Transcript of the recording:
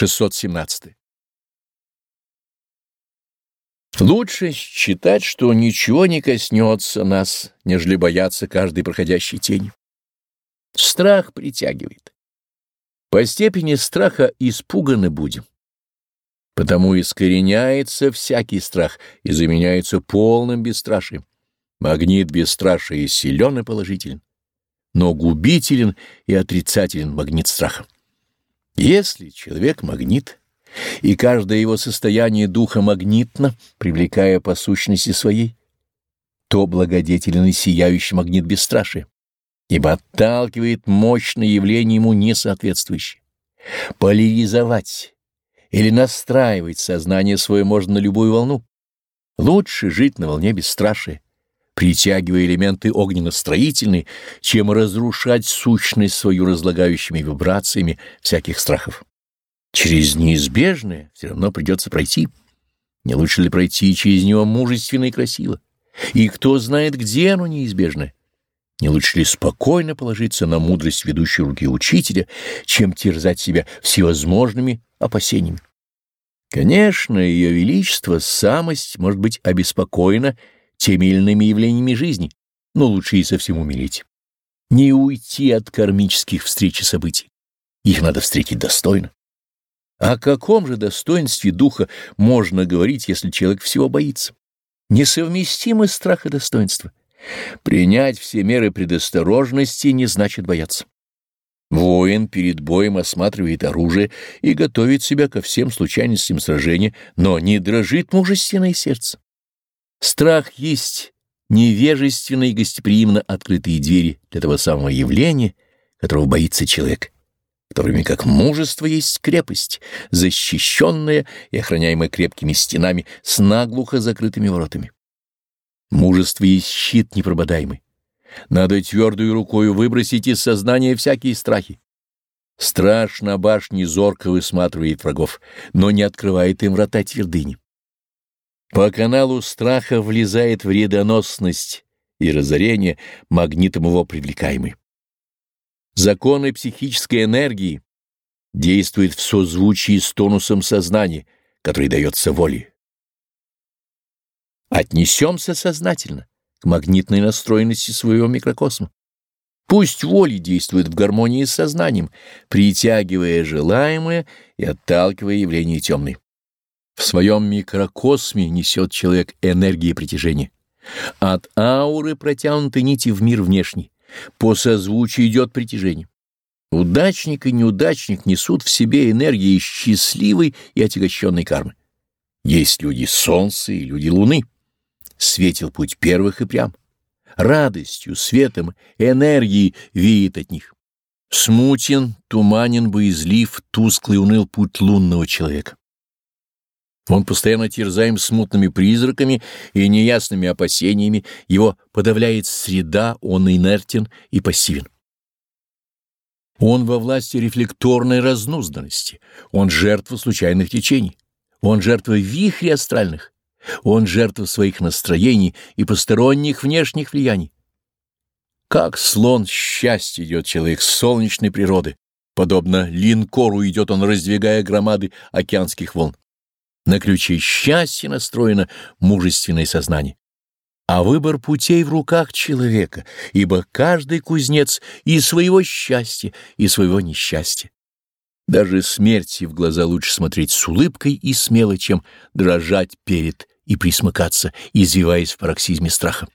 617. Лучше считать, что ничего не коснется нас, нежели бояться каждой проходящей тени. Страх притягивает. По степени страха испуганы будем. Потому искореняется всякий страх и заменяется полным бесстрашием. Магнит бесстрашия силен и положителен, но губителен и отрицателен магнит страха. Если человек магнит, и каждое его состояние духа магнитно, привлекая по сущности своей, то благодетелен и сияющий магнит бесстрашия, ибо отталкивает мощное явление ему несоответствующее. Поляризовать или настраивать сознание свое можно на любую волну. Лучше жить на волне бесстрашия, притягивая элементы огненно-строительные, чем разрушать сущность свою разлагающими вибрациями всяких страхов. Через неизбежное все равно придется пройти. Не лучше ли пройти через него мужественно и красиво? И кто знает, где оно неизбежное? Не лучше ли спокойно положиться на мудрость ведущей руки учителя, чем терзать себя всевозможными опасениями? Конечно, ее величество, самость может быть обеспокоена или иными явлениями жизни, но лучше и совсем умереть. Не уйти от кармических встреч и событий. Их надо встретить достойно. О каком же достоинстве духа можно говорить, если человек всего боится? Несовместимы страх и достоинство. Принять все меры предосторожности не значит бояться. Воин перед боем осматривает оружие и готовит себя ко всем случайностям сражения, но не дрожит мужественное сердце. Страх есть невежественно и гостеприимно открытые двери для того самого явления, которого боится человек, в как мужество есть крепость, защищенная и охраняемая крепкими стенами с наглухо закрытыми воротами. Мужество есть щит непрободаемый. Надо твердую рукою выбросить из сознания всякие страхи. Страшно башни зорко высматривает врагов, но не открывает им врата твердыни. По каналу страха влезает вредоносность и разорение, магнитом его привлекаемый. Законы психической энергии действуют в созвучии с тонусом сознания, который дается волей. Отнесемся сознательно к магнитной настроенности своего микрокосма. Пусть воля действует в гармонии с сознанием, притягивая желаемое и отталкивая явления темные. В своем микрокосме несет человек энергии притяжения. От ауры протянуты нити в мир внешний. По созвучию идет притяжение. Удачник и неудачник несут в себе энергии счастливой и отягощенной кармы. Есть люди солнца и люди луны. Светил путь первых и прям. Радостью, светом, энергией веет от них. Смутен, туманен, боязлив, тусклый уныл путь лунного человека. Он постоянно терзаем смутными призраками и неясными опасениями, его подавляет среда, он инертен и пассивен. Он во власти рефлекторной разнузданности, он жертва случайных течений, он жертва вихрей астральных, он жертва своих настроений и посторонних внешних влияний. Как слон счастье идет человек солнечной природы, подобно линкору идет он, раздвигая громады океанских волн. На ключе счастья настроено мужественное сознание. А выбор путей в руках человека, ибо каждый кузнец и своего счастья, и своего несчастья. Даже смерти в глаза лучше смотреть с улыбкой и смело, чем дрожать перед и присмыкаться, извиваясь в пароксизме страха.